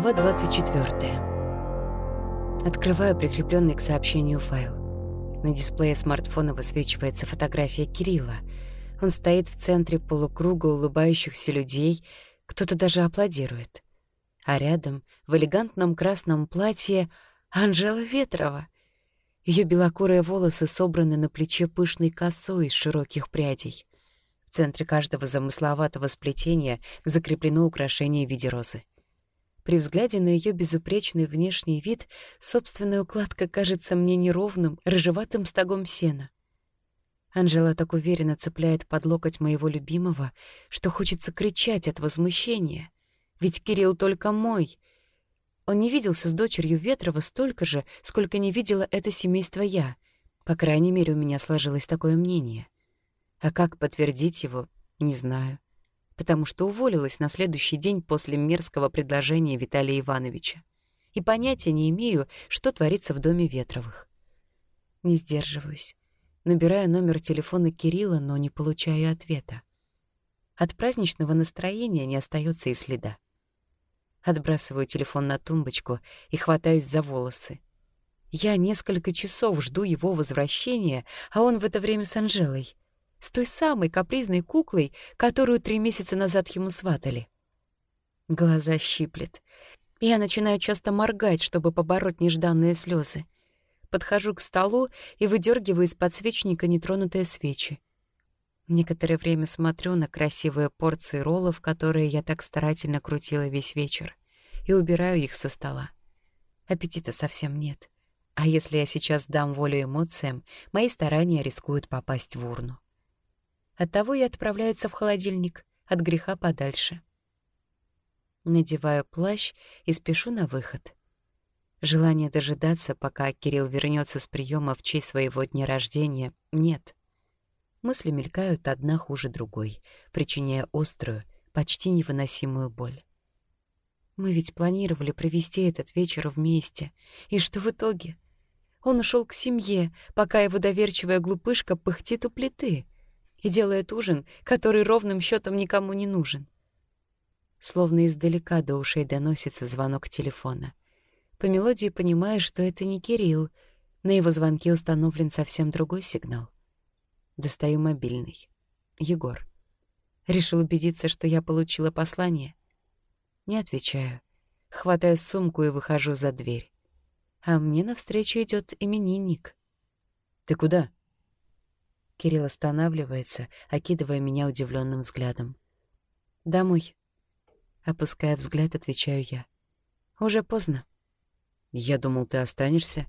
Глава 24. Открываю прикрепленный к сообщению файл. На дисплее смартфона высвечивается фотография Кирилла. Он стоит в центре полукруга улыбающихся людей, кто-то даже аплодирует. А рядом, в элегантном красном платье, Анжела Ветрова. Ее белокурые волосы собраны на плече пышной косой из широких прядей. В центре каждого замысловатого сплетения закреплено украшение в виде розы. При взгляде на ее безупречный внешний вид собственная укладка кажется мне неровным, рыжеватым стогом сена. Анжела так уверенно цепляет под локоть моего любимого, что хочется кричать от возмущения. Ведь Кирилл только мой. Он не виделся с дочерью Ветрова столько же, сколько не видела это семейство я. По крайней мере, у меня сложилось такое мнение. А как подтвердить его, не знаю потому что уволилась на следующий день после мерзкого предложения Виталия Ивановича. И понятия не имею, что творится в доме Ветровых. Не сдерживаюсь. Набираю номер телефона Кирилла, но не получаю ответа. От праздничного настроения не остается и следа. Отбрасываю телефон на тумбочку и хватаюсь за волосы. Я несколько часов жду его возвращения, а он в это время с Анжелой с той самой капризной куклой, которую три месяца назад ему сватали. Глаза щиплет. Я начинаю часто моргать, чтобы побороть нежданные слезы. Подхожу к столу и выдергиваю из подсвечника нетронутые свечи. Некоторое время смотрю на красивые порции роллов, которые я так старательно крутила весь вечер, и убираю их со стола. Аппетита совсем нет. А если я сейчас дам волю эмоциям, мои старания рискуют попасть в урну. Оттого и отправляются в холодильник, от греха подальше. Надеваю плащ и спешу на выход. Желания дожидаться, пока Кирилл вернется с приема в честь своего дня рождения, нет. Мысли мелькают одна хуже другой, причиняя острую, почти невыносимую боль. Мы ведь планировали провести этот вечер вместе. И что в итоге? Он ушел к семье, пока его доверчивая глупышка пыхтит у плиты — и делает ужин, который ровным счетом никому не нужен. Словно издалека до ушей доносится звонок телефона. По мелодии понимаю, что это не Кирилл. На его звонке установлен совсем другой сигнал. Достаю мобильный. Егор. Решил убедиться, что я получила послание. Не отвечаю. Хватаю сумку и выхожу за дверь. А мне навстречу идет именинник. «Ты куда?» Кирилл останавливается, окидывая меня удивленным взглядом. «Домой». Опуская взгляд, отвечаю я. «Уже поздно». «Я думал, ты останешься»,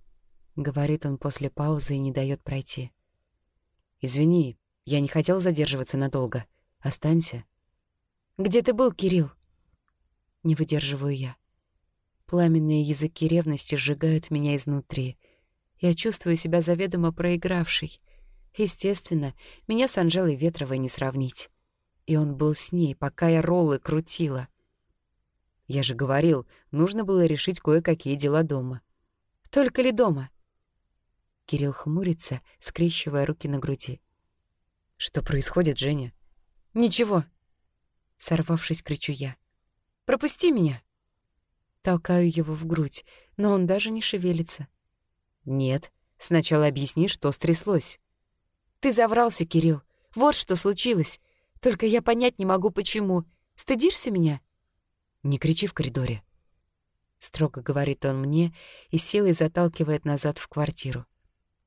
— говорит он после паузы и не дает пройти. «Извини, я не хотел задерживаться надолго. Останься». «Где ты был, Кирилл?» Не выдерживаю я. Пламенные языки ревности сжигают меня изнутри. Я чувствую себя заведомо проигравшей. Естественно, меня с Анжелой Ветровой не сравнить. И он был с ней, пока я роллы крутила. Я же говорил, нужно было решить кое-какие дела дома. Только ли дома? Кирилл хмурится, скрещивая руки на груди. Что происходит, Женя? Ничего. Сорвавшись, кричу я. Пропусти меня. Толкаю его в грудь, но он даже не шевелится. Нет, сначала объясни, что стряслось. Ты заврался, Кирилл. Вот что случилось. Только я понять не могу, почему. Стыдишься меня?» «Не кричи в коридоре», — строго говорит он мне и силой заталкивает назад в квартиру.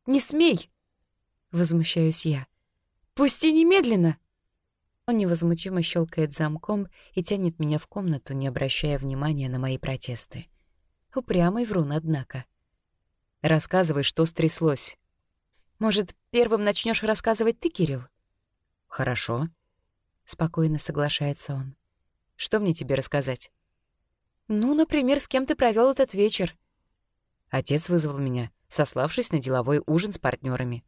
«Не смей!» — возмущаюсь я. «Пусти немедленно!» Он невозмутимо щелкает замком и тянет меня в комнату, не обращая внимания на мои протесты. Упрямый врун, однако. «Рассказывай, что стряслось». Может, первым начнешь рассказывать ты, Кирилл? Хорошо. Спокойно соглашается он. Что мне тебе рассказать? Ну, например, с кем ты провел этот вечер. Отец вызвал меня, сославшись на деловой ужин с партнерами.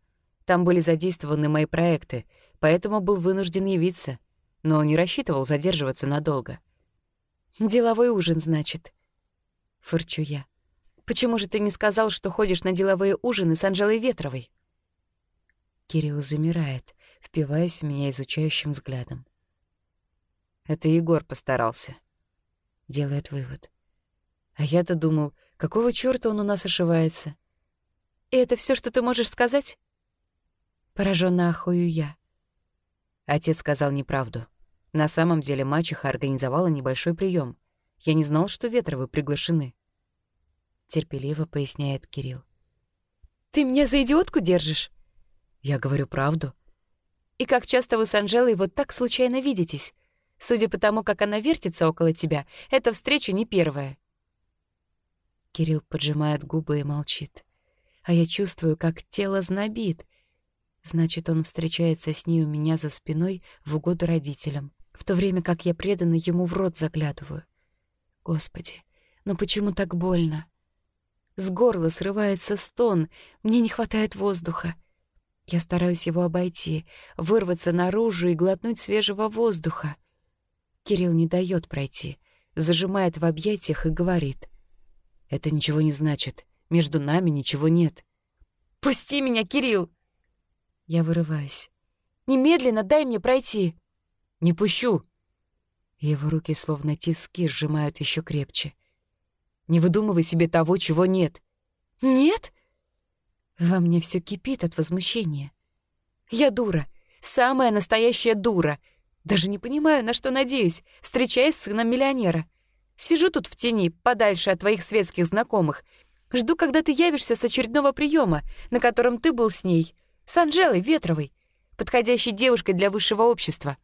Там были задействованы мои проекты, поэтому был вынужден явиться, но не рассчитывал задерживаться надолго. «Деловой ужин, значит?» Фырчу я. «Почему же ты не сказал, что ходишь на деловые ужины с Анжелой Ветровой?» Кирилл замирает, впиваясь в меня изучающим взглядом. Это Егор постарался. делает вывод. А я-то думал, какого чёрта он у нас ошивается? И это все, что ты можешь сказать? Поражённо ахую я. Отец сказал неправду. На самом деле мачеха организовала небольшой прием. Я не знал, что Ветровы приглашены. Терпеливо поясняет Кирилл. «Ты меня за идиотку держишь?» Я говорю правду. «И как часто вы с Анжелой вот так случайно видитесь? Судя по тому, как она вертится около тебя, эта встреча не первая». Кирилл поджимает губы и молчит. А я чувствую, как тело знобит. Значит, он встречается с ней у меня за спиной в угоду родителям в то время как я преданно ему в рот заглядываю. Господи, ну почему так больно? С горла срывается стон, мне не хватает воздуха. Я стараюсь его обойти, вырваться наружу и глотнуть свежего воздуха. Кирилл не дает пройти, зажимает в объятиях и говорит. «Это ничего не значит. Между нами ничего нет». «Пусти меня, Кирилл!» Я вырываюсь. «Немедленно дай мне пройти!» Не пущу!» Его руки словно тиски сжимают еще крепче. «Не выдумывай себе того, чего нет!» «Нет?» Во мне все кипит от возмущения. «Я дура! Самая настоящая дура! Даже не понимаю, на что надеюсь, встречаясь с сыном миллионера. Сижу тут в тени, подальше от твоих светских знакомых. Жду, когда ты явишься с очередного приема, на котором ты был с ней, с Анжелой Ветровой, подходящей девушкой для высшего общества.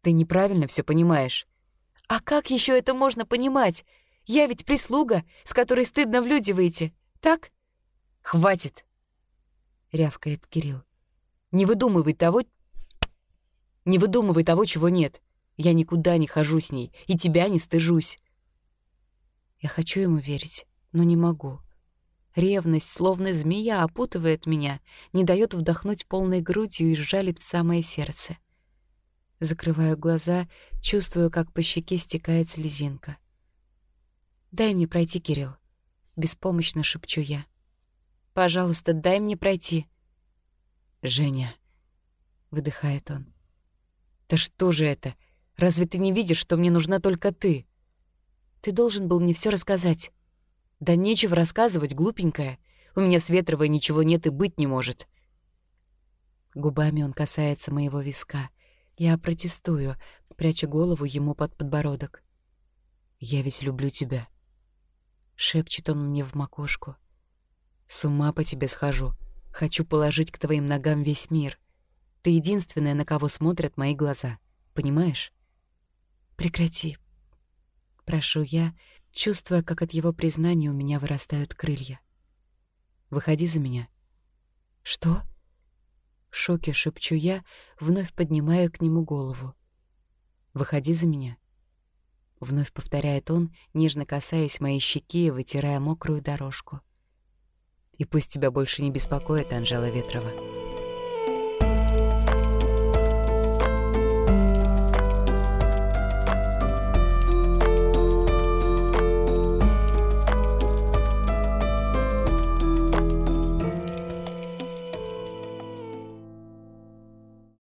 Ты неправильно все понимаешь. А как еще это можно понимать? Я ведь прислуга, с которой стыдно в люди выйти. Так? Хватит, рявкает Кирилл. Не выдумывай того... Не выдумывай того, чего нет. Я никуда не хожу с ней, и тебя не стыжусь. Я хочу ему верить, но не могу. Ревность, словно змея, опутывает меня, не дает вдохнуть полной грудью и сжалит в самое сердце. Закрываю глаза, чувствую, как по щеке стекает слезинка. «Дай мне пройти, Кирилл», — беспомощно шепчу я. «Пожалуйста, дай мне пройти». «Женя», — выдыхает он. «Да что же это? Разве ты не видишь, что мне нужна только ты?» «Ты должен был мне все рассказать». «Да нечего рассказывать, глупенькая. У меня с Ветровой ничего нет и быть не может». Губами он касается моего виска — я протестую, пряча голову ему под подбородок. «Я ведь люблю тебя», — шепчет он мне в макушку. «С ума по тебе схожу. Хочу положить к твоим ногам весь мир. Ты единственная, на кого смотрят мои глаза. Понимаешь?» «Прекрати», — прошу я, чувствуя, как от его признания у меня вырастают крылья. «Выходи за меня». «Что?» В шоке шепчу я, вновь поднимая к нему голову. «Выходи за меня», — вновь повторяет он, нежно касаясь моей щеки и вытирая мокрую дорожку. «И пусть тебя больше не беспокоит Анжела Ветрова».